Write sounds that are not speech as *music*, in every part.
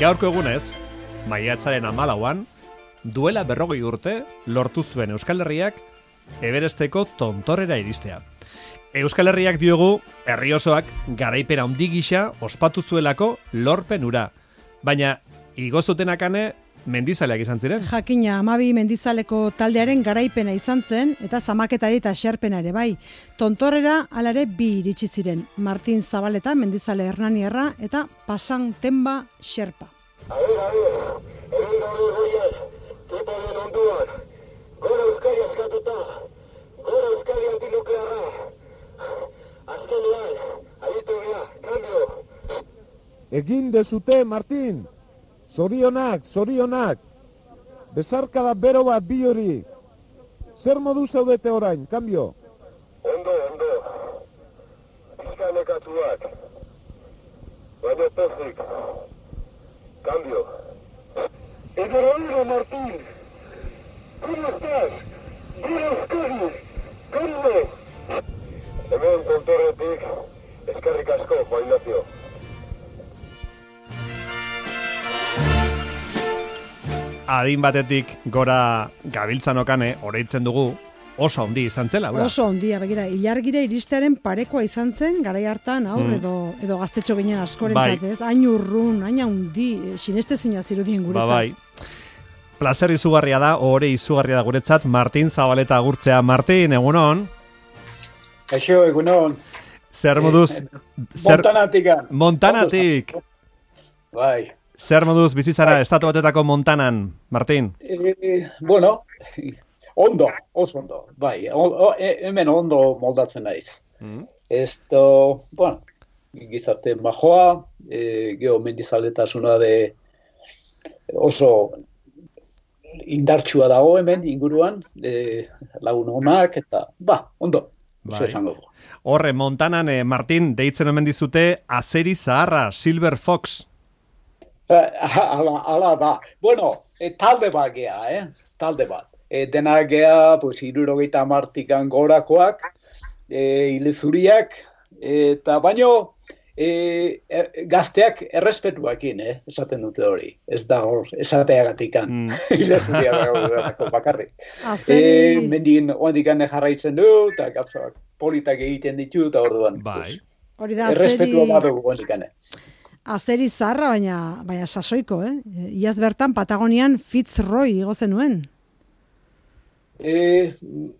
Gaurko egunez, maiatzaren amalauan, duela berrogei urte, lortu zuen Euskal Herriak Everesteko tontorrera iristea. Euskal Herriak diogu, herri osoak garaipena handi gisa ospatu zuelako lorpen ura. Baina, igo zutenakane, mendizaleak izan ziren. Jakina, amabi mendizaleko taldearen garaipena izan zen, eta zamaketari eta xerpena ere bai. Tontorrera alare bi iritsi ziren. Martin Zabaleta, mendizale Hernanierra, eta Pasan Temba Xerpa. A ver, a ver, egin gabe goiaz, tipo den onduan, gora Euskari askatuta, gora Euskari antinuklearra, azkenean, aritu gea, cambio. Egin dezute, Martin! Zorionak, zorionak! Bezarkada bero bat bi hori! Zer modu zaudete orain, kambio? Ondo, ondo, pizkanekatuak, baina pozik, cambio. Eduardo Martín, ¿cómo estás? Gora Euskadi, cambio. Hemen tontorretik, eskerrik asko, Juan Ignacio. Adin batetik gora gabiltzan okane, oreitzen dugu, oso handi izan zela, ura? Oso ondia, begira, ilargira iristearen parekoa izan zen, garai hartan, aur, Mm. edo, edo gaztetxo ginen askorentzat, Bai. ez? Hain urrun, hain handi, sineste zina zirudien Ba guretzat. bai. Plazer izugarria da, ore izugarria da guretzat, Martin Zabaleta agurtzea. Martin, egunon, Kaixo, egunon. zer moduz... Eh, zer, Montanatikan. Montanatik, Bai. zer moduz bizitzara estatu batetako Montanan, Martin? E, bueno, ondo, oso ondo. Bai, o, o, e- hemen ondo moldatzen naiz. Mm. Esto, bueno, gizarte majoa, e, geho mendizaletasuna de oso indartsua dago hemen inguruan, e, lagun onak, eta, ba, ondo, Bai. Horre, Montanan, eh, Martin, deitzen omen dizute, azeri zaharra, Silver Fox. Eh, Ala, ala da. Bueno, e, talde bat gea, eh? Talde bat. E, dena gea, pues, irurogeita martikan gorakoak, e, ilezuriak, eta baino, e, e, gazteak errespetuakin, eh? Esaten dute hori. Ez da hor, esateagatikan. Mm. *laughs* ilezuriak dago bakarrik. E, mendin, oandikan jarraitzen du, eta gauzak politak egiten ditu, eta orduan. Bai. pues, hori da, Errespetua azeri, badugu oandikan. azeri zarra, baina, baina sasoiko, eh? Iaz bertan Patagonian Fitzroy igo zenuen. E,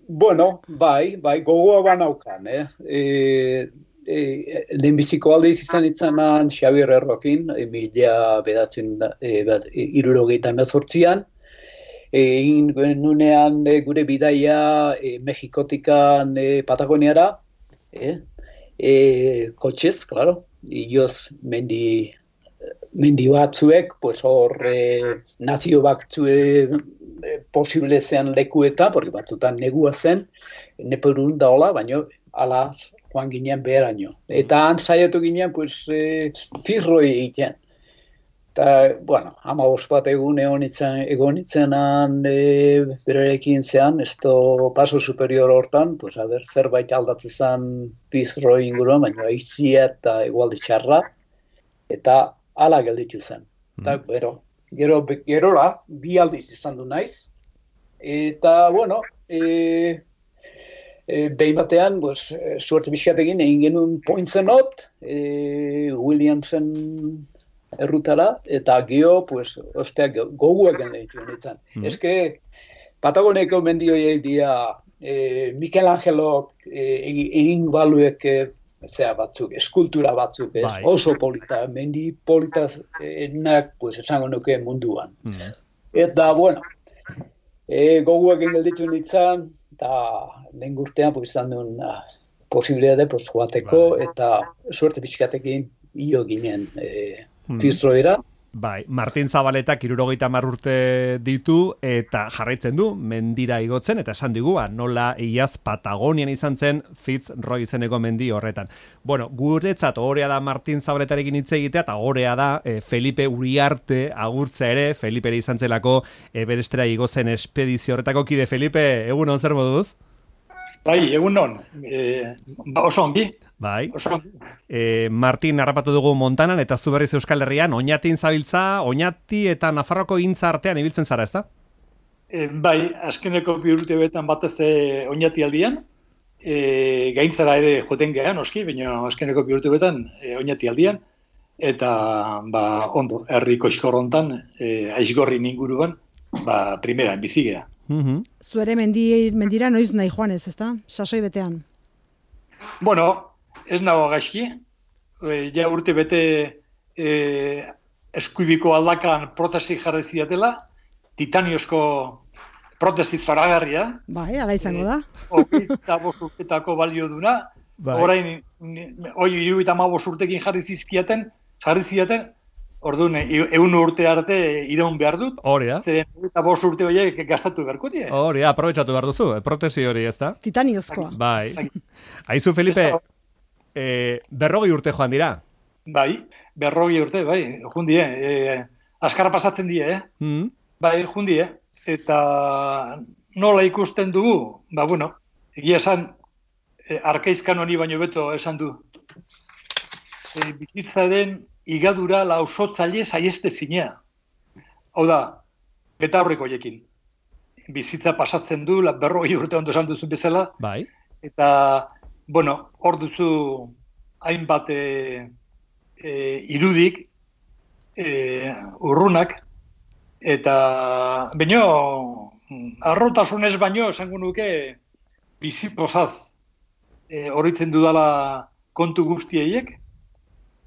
bueno, bai, bai, gogoa banaukan, eh? E, e, lehenbiziko aldiz izan itzanan Xabier Errokin, e, mila bedatzen, e, bat, e, irurogeita mezortzian, e, egin nunean e, gure bidaia e, Mexikotikan e, Patagoniara, e, e, kotxez, claro, ioz mendi, mendi batzuek, pues hor e, nazio batzue e, posible zean lekueta, porque batzutan negua zen, neperun da hola, baino ala joan ginen beheraino. Eta han saiatu ginen, pues, e, firroi egiten. Eta, bueno, ama bat egun egon itzen, egon itzenan e, berarekin zean, esto paso superior hortan, pues, a ber, zerbait aldatzen zen pizroi inguruan, baina aizia eta egualdi txarra, eta ala gelditu zen. Eta, gero, gero, gerora, bi aldiz izan du naiz, eta, bueno, e, e, behin batean, pues, e, suerte bizkat egin, egin genuen pointzenot, e, Williamsen errutara, eta gio, pues, osteak goguak genditu nintzen. Mhm. Eske, Patagoneko mendioiek dia, e, Michelangelo e, egi- egin baluek e, zea batzuk, eskultura batzuk, ez? Bai. oso polita, mendi politanak, pues, esango nuke munduan. Mm. Eta, bueno, e, goguak gelditu nintzen, eta lehen gurtean, pues, izan duen ah, posibilitate, pues, joateko, Bai. eta suerte pixkatekin io ginen e, Mm. Bai, Martin Zabaletak irurogeita urte ditu eta jarraitzen du mendira igotzen eta esan digu ba, nola iaz Patagonian izan zen Fitzroy izeneko mendi horretan. Bueno, guretzat orea da Martin Zabaletarekin hitz egitea eta orea da eh, Felipe Uriarte agurtza ere, Felipe ere izan zelako Everestera igotzen espedizio horretako kide Felipe, egun on zer moduz? Bai, egun non, e, ba, oso ongi, Bai. E, Martin harrapatu dugu Montanan eta zu berriz Euskal Herrian, oñatin zabiltza, oñati eta Nafarroko gintza artean ibiltzen zara, ezta? E, bai, azkeneko bi urte betan batez e, oinati aldian, e, gaintzara ere joten gehan, oski, baina azkeneko bi urte betan e, oinati aldian, eta ba, ondo, herri koxkorrontan, e, aizgorri inguruan, ba, primeran bizigea. Mhm. Zuere mendi, mendira noiz nahi joanez, ezta? Sasoi betean. Bueno, ez nago gaizki, e, ja urte bete e, eskuibiko aldakan protesti jarri ziatela, titaniozko protesti zoragarria, Bai, ala izango da. hogeita bost urtetako balio duna, Bai. orain, ni- hoi iru eta urtekin jarri zizkiaten, jarri ziaten, orduan, egun urte arte iraun behar dut, Hori da. zeren eta bost urte horiek gastatu beharko die. Hori da, aprobetsatu behar duzu, eh, protesi hori, ezta? Titaniozkoa. Bai. Aizu, Felipe, e, berrogei urte joan dira. Bai, berrogi urte, bai, jundie, e, askara pasatzen die, eh? Mm. Bai, jundie, eta nola ikusten dugu, ba, bueno, egia esan, e, arkaizkan honi baino beto esan du. E, bizitzaren igadura lausotzaile saieste zinea. Hau da, beta horreko jekin. Bizitza pasatzen du, la berrogei urte ondo esan duzu bezala, Bai. eta, bueno, hor duzu hainbat e, e, irudik, e, urrunak, eta baino, arrotasunez baino, esango nuke, bizipozaz e, horitzen dudala kontu guztieiek,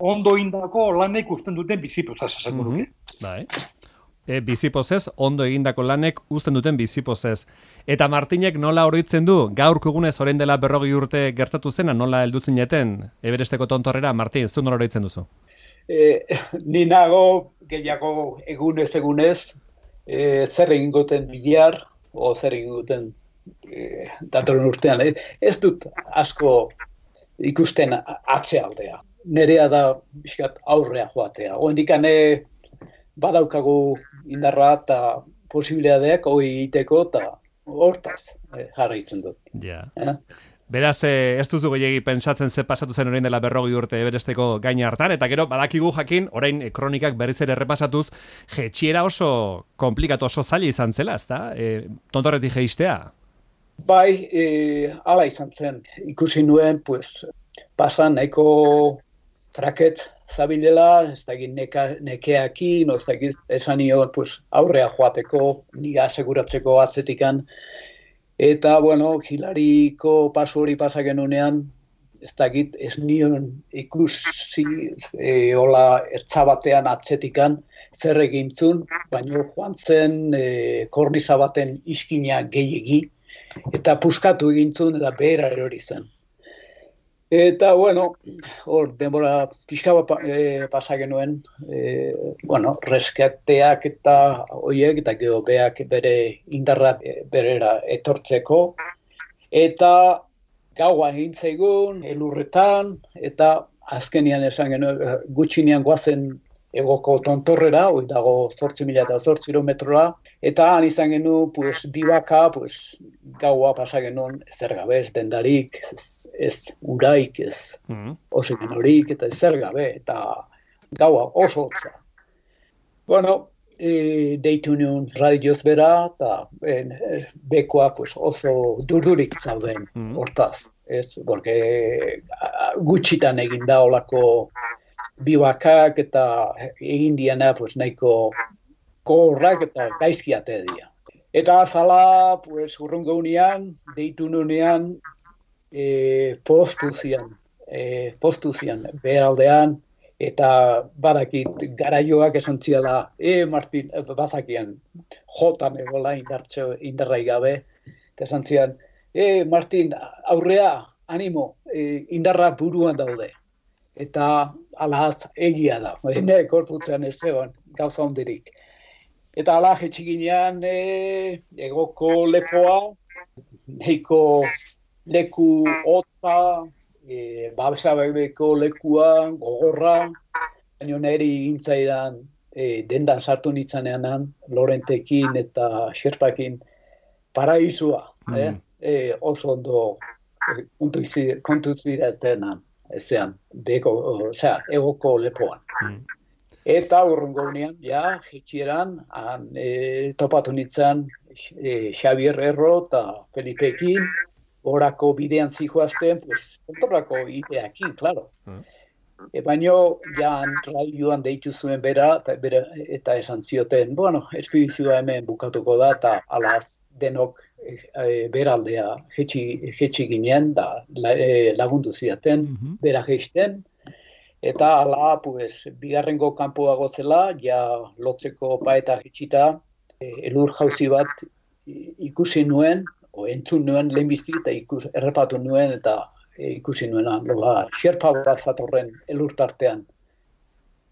ondo indako lanek usten duten bizipozaz, esango nuke. Bai. E, bizipozez, ondo egindako lanek uzten duten bizipozez. Eta Martinek nola oroitzen du, gaurko egunez orain dela berrogi urte gertatu zena, nola heldu zineten, eberesteko tontorrera, Martin, zu nola oroitzen duzu? E, ni nago gehiago egunez egunez e, zer egingoten biliar o zer egingoten e, datorren urtean. E, ez dut asko ikusten atzealdea. Nerea da bizkat aurrea joatea. Oendikane badaukagu indarra eta posibilidadeak hori egiteko eta hortaz e, jarraitzen dut. Ja. Eh? Beraz, eh, ez duzu gehiagi pentsatzen ze pasatu zen orain dela berrogi urte eberesteko gaina hartan, eta gero badakigu jakin, orain eh, kronikak berriz ere errepasatuz, jetxiera oso komplikatu oso zaila izan zela, ezta? E, tontorretik jeistea. Bai, e, ala izan zen. Ikusi nuen, pues, pasan nahiko traket zabilela, ez neka, nekeakin, ez dakit esan nio, pues, aurrea joateko, niga aseguratzeko atzetikan. Eta, bueno, hilariko pasu hori pasa genunean, ez dakit, ez nion ikusi e, hola ertza batean atzetikan, zer egintzun, baino joan zen e, korniza baten iskina gehiegi, eta puskatu egintzun eta behera erori zen. Eta, bueno, hor, denbora pixka bat e, pasa genuen, e, bueno, resketeak eta hoiek, eta gero beak bere indarra e, berera etortzeko, eta gaua egin zaigun, elurretan, eta azkenian esan genuen, gutxinean goazen egoko tontorrera, hoi dago zortzi mila eta zortzi kilometrora, eta han izan genuen, pues, bibaka, pues, gaua pasa genuen zer gabe, dendarik, ez, uraik, ez Mm. oxigeno horik, eta zer gabe, eta gaua oso hotza. Bueno, e, deitu nuen radioz bera, eta en, e, bekoa pues, oso durdurik zauden Mm. hortaz. Ez, porque gutxitan egin da olako bibakak eta egin diana pues, nahiko korrak eta gaizki ate dira. Eta azala, pues, urrungo unean, deitu nunean, e, postu zian, e, postu zian, beheraldean, eta badakit garaioak esan ziala, e, Martin, e, bazakian, jotan egola indartxo, indarrai gabe, eta esan zian, e, Martin, aurrea, animo, e, indarra buruan daude. Eta alaz egia da, *laughs* nire korputzean ez zegoen, gauza hondirik. Eta ala jetxiginean e, egoko lepoa, nahiko leku hotza, e, babesabeko lekua, gogorra, baina niri gintzaidan e, dendan sartu nitzanean Lorentekin eta Xerpakin paraizua. Mm. Eh? e, oso ondo e, kontu izi- kontu ziretenan, ezean, beko, osea, egoko lepoan. Mm. Eta urrungo unean, ja, jetxieran, han, e, topatu nintzen e, Xavier Erro eta Felipekin, orako bidean zijoazten, pues, kontorako ideakin, claro. Mm. E, baino, ja, radioan deitu zuen bera, eta, bera, eta esan zioten, bueno, espedizioa hemen bukatuko da, eta alaz denok e, e, beraldea jetxi, jetxi ginen, da la, e, lagundu ziaten, Mhm. bera geisten, eta ala, pues, bigarrengo kanpoa gozela, ja lotzeko paeta jetxita, e, elur jauzi bat ikusi nuen, o entzun nuen lehenbizti eta ikus, errepatu nuen eta e, ikusi nuena, nola, xerpa bat zatorren elur tartean.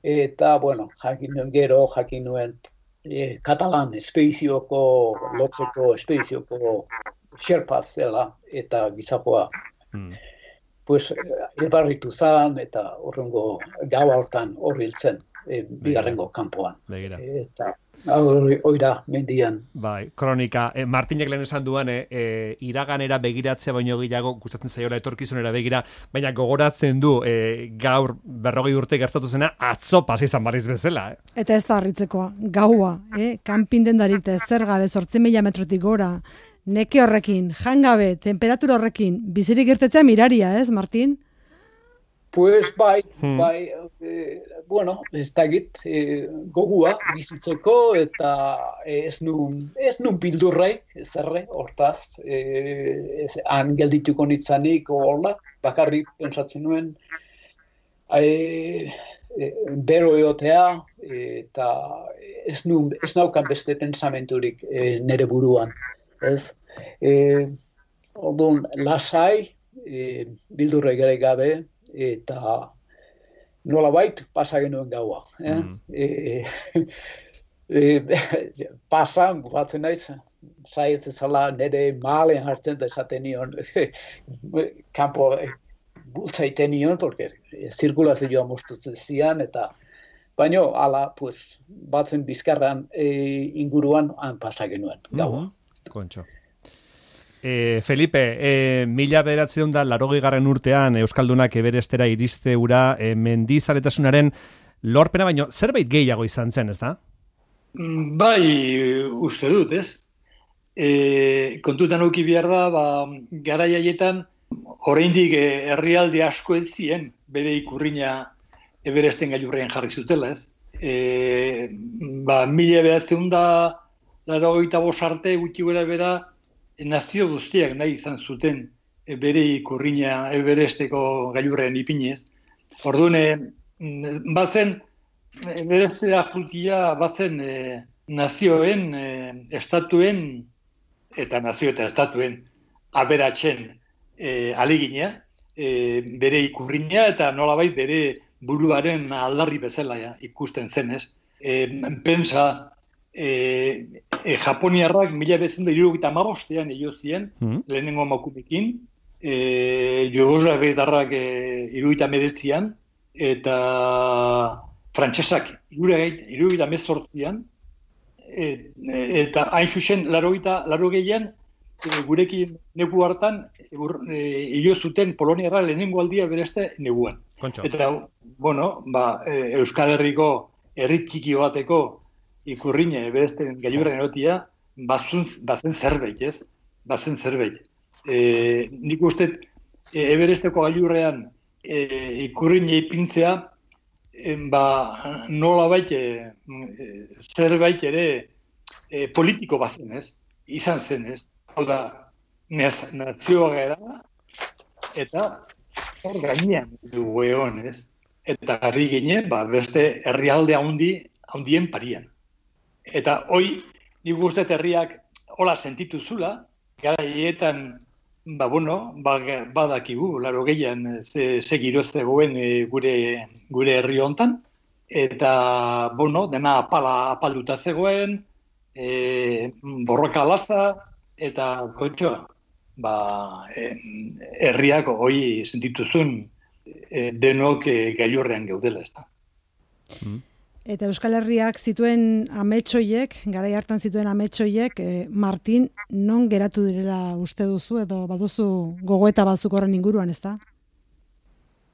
Eta, bueno, jakin nuen gero, jakin nuen e, katalan espezioko, lotzeko espezioko xerpaz zela eta gizajoa Mm. pues elbarritu zan eta horrengo gaua hortan horriltzen e, bigarrengo kanpoan. Eta hori oira mendian. Bai, kronika. E, Martinek lehen esan duan, e, e, iraganera begiratzea baino gehiago gustatzen zaiola etorkizunera begira, baina gogoratzen du e, gaur berrogei urte gertatu zena atzo pasi izan barriz bezala. Eh? Eta ez da harritzekoa, gaua, eh? kanpin dendarik ezer gabe, zortzi mila metrotik gora, neke horrekin, jangabe, temperatura horrekin, bizirik irtetzea miraria, ez, Martin? Pues bai, Hmm. bai, e, bueno, ez dakit, e, gogua bizitzeko eta ez nun, ez nun bildurrai, zerre, hortaz, e, ez, han geldituko nitzanik, hola, bakarrik pentsatzen nuen, e, e, bero eotea, eta ez, nun, ez naukan beste pensamenturik e, nere buruan, ez? E, Orduan, lasai, e, bildurra gare gabe, eta nolabait pasa genuen gaua. Eh? Mm. E, e, pasa, batzen naiz, saietzen zala nire malen hartzen da esaten nion, *laughs* kanpo e, bultzaiten nion, porque zirkulazioa mostutzen zian, eta baino, ala, pues, batzen bizkarran e, inguruan han pasa genuen gaua. Mhm. Kontxo. E, Felipe, e, mila beratzen da larogei garren urtean Euskaldunak eberestera iriste ura e, mendizaletasunaren lorpena, baino zerbait gehiago izan zen, ez da? Mm, Bai, uste dut, ez? E, kontutan auki behar da, ba, gara jaietan, oraindik herrialde asko ez zien, bere ikurrina eberesten gailurrean jarri zutela, ez? E, ba, mila behatzen da, laro arte gutxi gora bera, nazio guztiak nahi izan zuten e, bere ikurrina eberesteko gailurrean ipinez. Orduan, e, mm, bazen, Eberestera jutia bazen e, nazioen, e, estatuen, eta nazio eta estatuen aberatzen e, alegina, e, bere ikurrina eta nolabait bere buruaren aldarri bezala ja, ikusten zenez. E, pensa, e, e, Japoniarrak mila bezen da irugita amabostean egin zien, Mhm. lehenengo makumekin, e, Jugoslaviatarrak e, irugita meretzian, eta frantsesak irugita mezortzian, e, e, eta hain zuzen larogeita, larogeian, e, gurekin negu hartan, e, zuten Poloniara lehenengo aldia bereste neguan. Kontxo. Eta, bueno, ba, e, Euskal Herriko herri txiki bateko ikurrine beresten gailurren erotia, bazun, bazen zerbait, ez? Bazen zerbait. E, nik uste, e, eberesteko gailurrean e, ikurrine ipintzea, e, ba, nola bait, e, e, zerbait ere e, politiko bazen, ez? Izan zen, ez? Hau da, naz- nazioa gara, eta hor gainean dugu egon, ez? Eta garri ginen, ba, beste herrialde handi, handien parian. Eta hoi, nik uste herriak hola sentitu zula, gara hietan, ba, bueno, ba, badakigu, laro gehian, ze, ze zegoen e, gure, gure herri hontan, eta, bueno, dena apala apalduta zegoen, e, borroka latza, eta, kontxo, ba, herriak hoi sentituzun e, denok e, gailurrean geudela, ez da. Eta Euskal Herriak zituen ametsoiek, garai hartan zituen ametsoiek, e, Martin, non geratu direla uste duzu, edo baduzu gogoeta batzuk horren inguruan, ez da?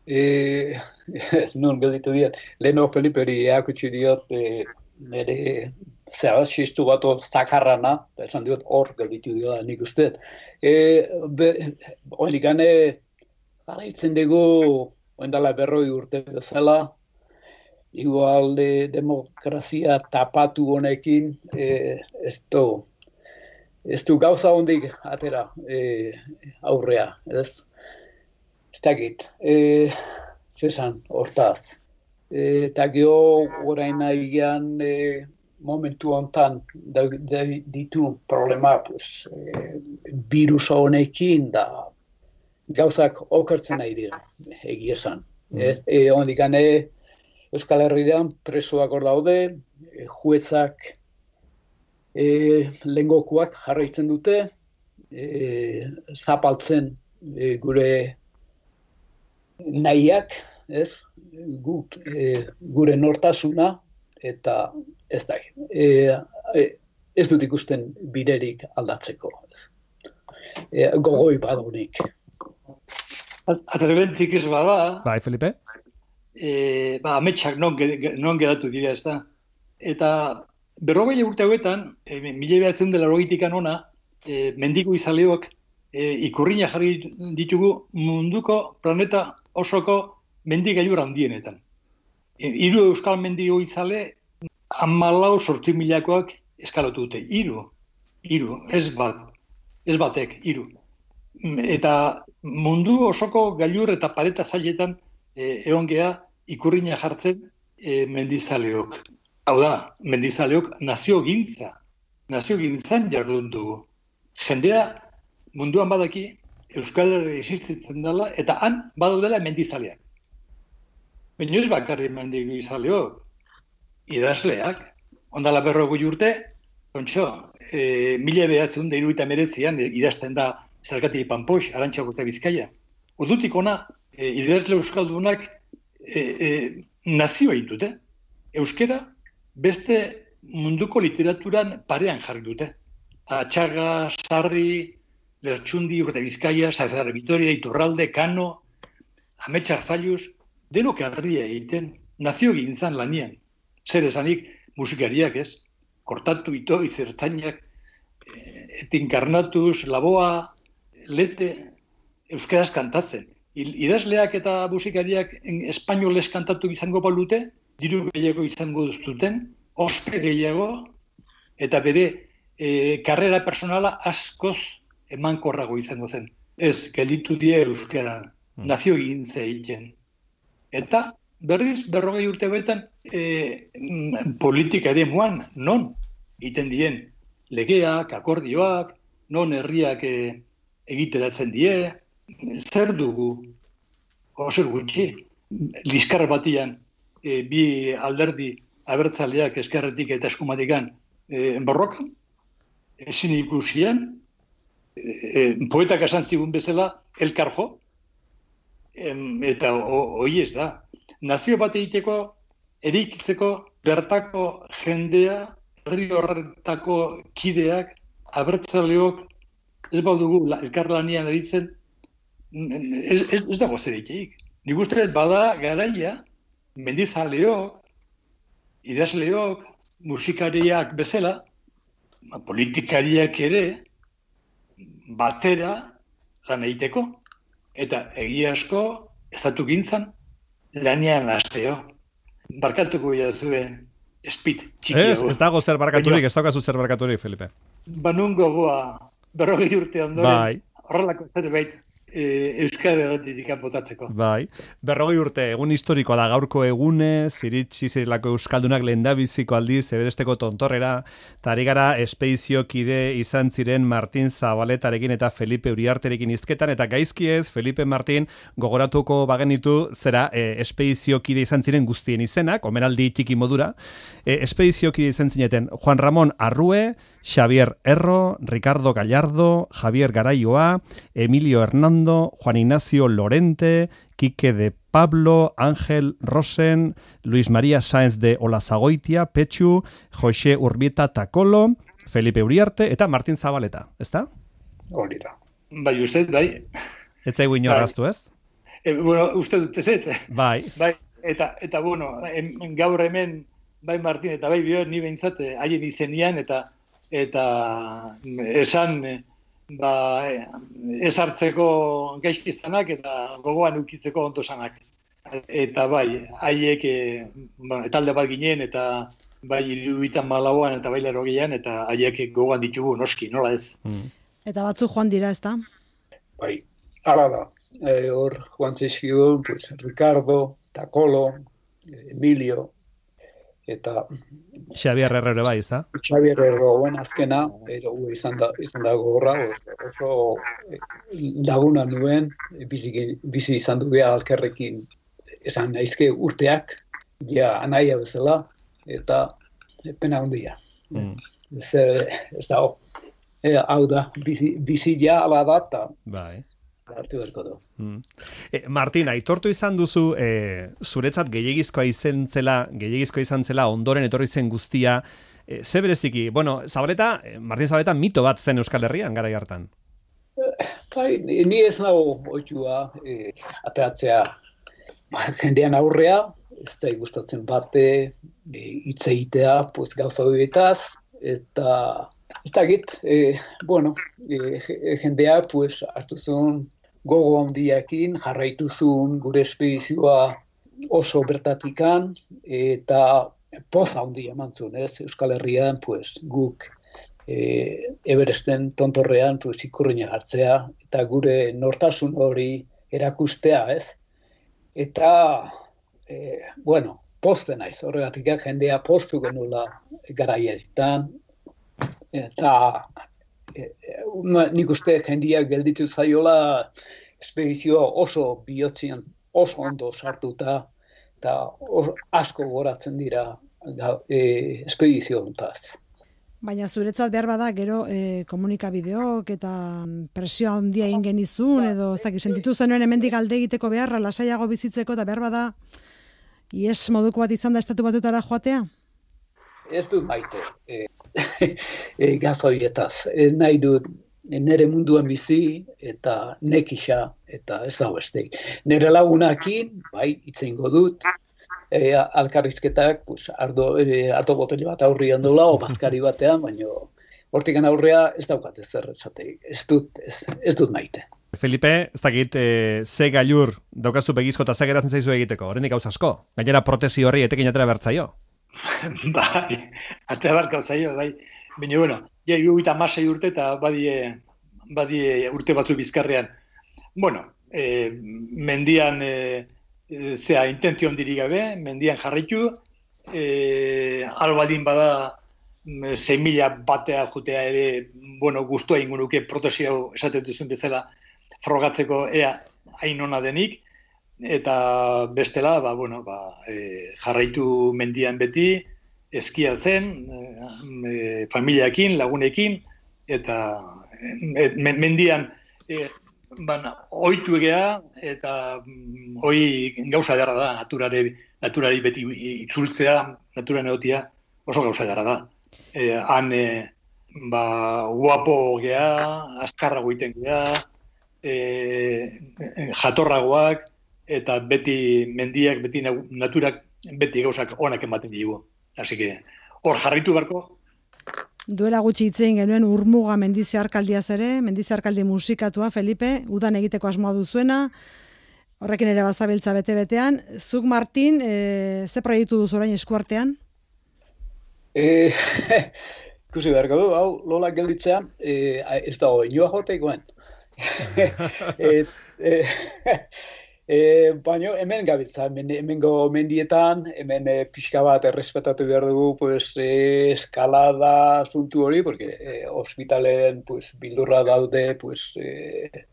E, non gelditu diat, leheno Feliperi eakutsi diot, e, nire zera, xistu bat hor zakarrana, eta esan diot hor gelditu dioa nik uste. E, oenik gane, garaitzen dugu, oendala berroi urte bezala, igual de demokrazia tapatu honekin, e, ez du, ez du gauza hondik atera e, aurrea, ez? Ez dakit, e, zesan, hortaz. E, eta geho, orain nahian, e, momentu hontan da, da, ditu problema pues, e, virusa honekin da gauzak okertzen nahi dira, egia esan. Mm. E, e, ondikane, Euskal Herrian presoak hor daude, e, juezak e, lengokuak jarraitzen dute, e, zapaltzen e, gure nahiak, ez, Gut, e, gure nortasuna, eta ez da, e, e, ez dut ikusten biderik aldatzeko. Ez. E, gogoi badunik. Atrebentik ez bada, Bai, Felipe? E, ba, ametsak non, non geratu dira ez da. Eta berrogei urte hauetan, e, mila behatzen dela ona, e, mendiko izaleok e, ikurriña jarri ditugu munduko planeta osoko mendigailur handienetan. E, hiru euskal mendigo izale hamalau sortzi milakoak eskalatu dute. Hiru, hiru, ez bat, ez batek, hiru. Eta mundu osoko gailur eta pareta zailetan e, egon gea ikurriña jartzen e, mendizaleok. Hau da, mendizaleok nazio gintza. Nazio gintzan jardun dugu. Jendea munduan badaki Euskal Herria existitzen dela eta han badaudela mendizaleak. Baina ez bakarri mendizaleok. Idazleak, ondala berrogoi urte, kontxo, e, mila behatzen da iruita meretzian idazten da zergati panpox, arantxa guztia bizkaia. Udutik ona, e, idazle euskaldunak e, e, nazioa dute. Euskera beste munduko literaturan parean jarri dute. Atxaga, Sarri, Lertxundi, Urte Bizkaia, Zazarre Vitoria, Iturralde, Kano, Ametsa Zaiuz, denok herria egiten, nazio gintzan lanian. Zer esanik musikariak ez, kortatu ito, izertzainak, etinkarnatuz, laboa, lete, euskaraz kantatzen. Idazleak eta musikariak espainolez kantatu izango balute, diru gehiago izango duten, ospe gehiago, eta bere e, karrera personala askoz emankorrago izango zen. Ez, gelditu die euskaran, Mm. nazio gintze egiten. Eta berriz, berrogei urte betan, e, mm, politika ere muan, non, iten dien, legeak, akordioak, non herriak e, egiteratzen die, zer dugu, oser gutxi, liskar batian, e, bi alderdi abertzaleak eskerretik eta eskumatikan e, borrokan, ezin ikusian, e, poetak esan zigun bezala, elkar jo, em, eta ho- hoi ez da. Nazio bat egiteko, erikitzeko, bertako jendea, herri horretako kideak, abertzaleok, ez badugu la- elkarlanian eritzen, ez, ez, ez dago zer egiteik. Nik uste bada garaia, mendizaleok, idazleok, musikariak bezala, politikariak ere, batera lan egiteko. Eta egia asko, estatu gintzan, lanian hasteo. Barkatuko bila zuen, espit Ez, txikiago. ez dago zer barkaturik, ez daukazu zer barkaturik, Felipe. Banun gogoa, berrogei urte ondoren, Bai. horrelako zerbait e, Euskadi erratitik botatzeko. Bai. Berrogei urte, egun historikoa da gaurko egunez, iritsi zirilako euskaldunak lehendabiziko aldiz eberesteko tontorrera, eta ari gara espeizio-kide izan ziren Martin Zabaletarekin eta Felipe Uriarterekin izketan, eta gaizki ez, Felipe Martin gogoratuko bagenitu zera e, espeizio-kide izan ziren guztien izenak, omenaldi txiki modura, e, espeizio-kide izan zineten Juan Ramon Arrue, Xavier Erro, Ricardo Gallardo, Javier Garaioa, Emilio Fernando, Juan Ignacio Lorente, Quique de Pablo, Ángel Rosen, Luis María Sáenz de Olazagoitia, Pechu, Jose Urbieta Takolo, Felipe Uriarte eta Martin Zabaleta, ezta? Hori da. Bai, uste, bai. Ez zaigu inorraztu, ez? E, bueno, uste dut ez, Bai. *laughs* bai. Eta, eta bueno, em, gaur hemen, bai Martin eta bai bio, ni behintzat eh, haien izenian, eta eta esan, eh, ba, eh, ez hartzeko gaizkistanak eta gogoan ukitzeko ondo sanak. Eta bai, haiek e, ba, talde bat ginen eta bai irubitan malauan eta bai lero eta haiek gogoan ditugu noski, nola ez. Mm. Eta batzu joan dira, ezta? Bai, ala da. E, hor, Juan Txeskigun, pues, Ricardo, Takolo, Emilio, eta Xabier Herrero bai, ezta? Xavier Erroen azkena, ero, izan da, izan da gogorra, oso eh, laguna nuen, bizi, bizi izan du alkerrekin, esan naizke urteak, ja anaia bezala, eta pena handia. Mm. Ez, eh, ez da, e, hau da, bizi, bizi ja ala da, eta Bai. Hartu beharko du. Mm. E, Martin, aitortu izan duzu e, zuretzat gehiagizkoa izan zela, gehiagizkoa izan zela ondoren etorri zen guztia, e, ze bereziki, bueno, Zabaleta, e, Martin Zabaleta mito bat zen Euskal Herrian garai hartan. Bai, ni ez nago oitua e, ateratzea jendean aurrea, ez da gustatzen bate, e, hitz egitea, pues gauza horietaz, eta ez dakit, e, bueno, e, je- jendea, pues, hartu zuen gogo handiakin, jarraitu zuen gure espedizioa oso bertatikan, eta poza handia eman zuen, ez, Euskal Herrian, pues, guk e, Everesten tontorrean pues, ikurriña hartzea, eta gure nortasun hori erakustea, ez? Eta, e, bueno, poste naiz, horregatik jendea postu genula garaietan, eta nik uste jendia gelditu zaiola espedizioa oso bihotzien oso ondo sartuta, eta asko goratzen dira e, espedizio hontaz. Baina zuretzat behar bada gero e, komunikabideok eta presio handia egin genizun edo ez dakit sentitu zenuen hemendik alde egiteko beharra lasaiago bizitzeko eta behar bada ies moduko bat izan da estatu batutara joatea? ez dut maite e, *laughs* e, gazoietaz. E, nahi dut nere munduan bizi eta nekisa eta ez da beste. Nere lagunakin, bai, itzeingo dut, e, alkarrizketak, pues, ardo, e, ardo boteli bat aurrian dola, o bazkari batean, baino hortikan aurrea ez daukat ez zer esate. Ez dut, ez, ez dut maite. Felipe, ez dakit, e, ze gailur daukazu begizko eta ze geratzen zaizu egiteko, horrendik gauz asko. Gainera protesi horri etekin atera bertzaio. *laughs* bai, atea barka zaio, bai. Baina, bueno, ja, iruguita masei urte eta badie, badie urte batzu bizkarrean. Bueno, e, mendian, e, zea, intentzio ondirik gabe, mendian jarraitu, e, albadin bada, mm, 6 mila batea jutea ere, bueno, guztua ingunuke protesi hau esaten duzun bezala frogatzeko ea hain ona denik, eta bestela, ba, bueno, ba, e, jarraitu mendian beti, eskiatzen, e, familiakin, lagunekin, eta e, men- mendian e, bana, oitu egea, eta mm, hoi gauza darra da, naturare, naturari beti itzultzea, naturan egotia, oso gauza darra da. E, han, e, ba, guapo gea, azkarrago egiten gea, e, jatorragoak, eta beti mendiak, beti naturak, beti gauzak onak ematen digu. Así que, hor jarritu barko, Duela gutxi hitzein genuen urmuga mendizearkaldiaz ere, mendizearkaldi musikatua, Felipe, udan egiteko asmoa duzuena, horrekin ere bazabiltza bete-betean. Zuk, Martin, e, ze proiektu duzu orain eskuartean? E, *laughs* ikusi beharko du, hau, lola gelditzean, e, ez dago inoa jotekoen. e, *laughs* e, e, baina hemen gabiltza, hemen, hemengo mendietan, hemen e, pixka bat errespetatu behar dugu, pues, e, eskalada asuntu hori, porque e, hospitalen pues, bildurra daude, pues, e,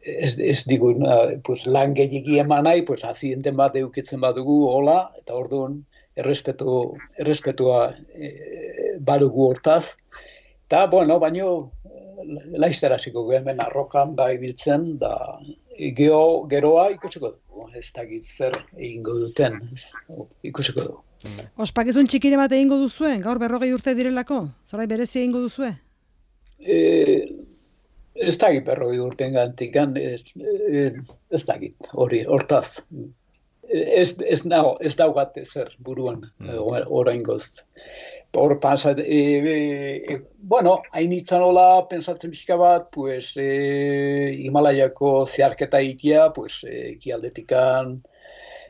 ez, ez digun, pues, lan gehiagi eman nahi, pues, azienten bat eukitzen badugu, hola, eta orduan, errespetu, errespetua e, badugu hortaz. Eta, bueno, baino, laiztera hasiko hemen arrokan da ibiltzen, da geo, geroa ikusiko dugu, ez dakit zer egingo duten, ez, ikusiko dugu. Ospakizun txikire bat egingo duzuen, gaur berrogei urte direlako? Zorai berezi egingo duzue? E, ez dakit berroi urten gantik, ez, e, ez dakit, hori, hortaz. Ez, ez, nao, ez daugat zer buruan, mm. orain gozt. Hor pasat, e, e, bueno, hain itzan hola, pensatzen pixka bat, pues, e, Himalaiako zeharketa ikia, pues, e,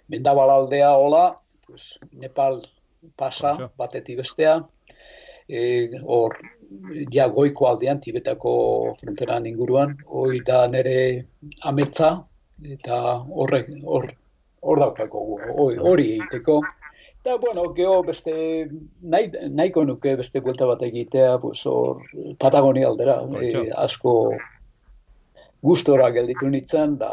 mendabalaldea hola, pues, Nepal pasa, Kontxo. batetik bestea, e, hor, ja goiko aldean, Tibetako fronteran inguruan, hori da nire ametza, eta horrek, hor, hor daukako, hori egiteko. Eta, bueno, geho beste, nahi, nahiko nuke beste buelta bat egitea, pues, hor, Patagonia aldera, e, asko gustora gelditu nintzen, da,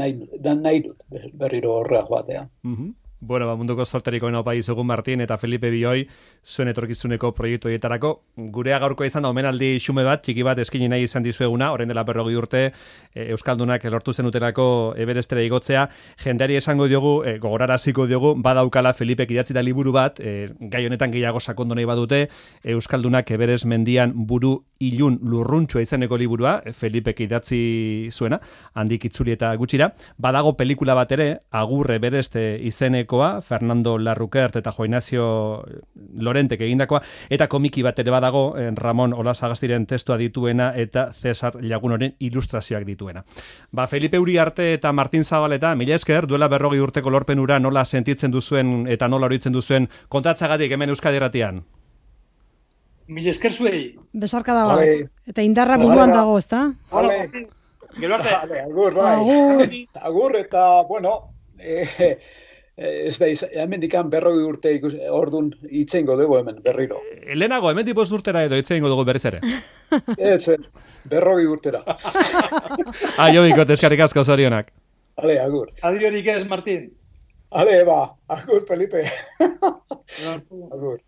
nahi, da nahi dut berriro horra joatea. Mhm. Bueno, ba, munduko zorteriko eno pai izugun Martin eta Felipe Bioi zuen etorkizuneko proiektu hietarako. Gurea gaurko izan da omenaldi xume bat, txiki bat eskini nahi izan dizueguna, orain dela berrogi urte e, Euskaldunak lortu zenuterako Everestera igotzea. Jendeari esango diogu, e, gogoraraziko diogu, badaukala Felipe idatzi da liburu bat, e, gai honetan gehiago sakondu nahi badute, Euskaldunak Everest mendian buru ilun lurruntxua izeneko liburua, e, Felipe idatzi zuena, handik itzuli eta gutxira. Badago pelikula bat ere, Agur Everest e, izenekoa, Fernando Larruquert eta Joinazio Lorentek egindakoa, eta komiki bat ere badago, eh, Ramon Olasagastiren testua dituena eta Cesar Lagunoren ilustrazioak dituena. Ba, Felipe Uriarte eta Martin Zabaleta, mila esker, duela berrogi urteko lorpenura nola sentitzen duzuen eta nola horitzen duzuen kontatzagatik hemen Euskadi Erratian. Mil esker zuei. Besarka da bat. Eta indarra buruan dago, ezta? Vale. Gero arte. Agur, bai. Agur. Agur eta, bueno, eh, ez da, hemen dikan berrogi urte ikus, ordun itzengo dugu hemen berriro. E, Lehenago, hemen tipos urtera edo itzen dugu berriz ere. *laughs* Ez, eh, berrogi urtera. *laughs* Aio bikot, eskarik asko zorionak. Ale, agur. Adiorik ez, Martin. Ale, ba, agur, Felipe. agur.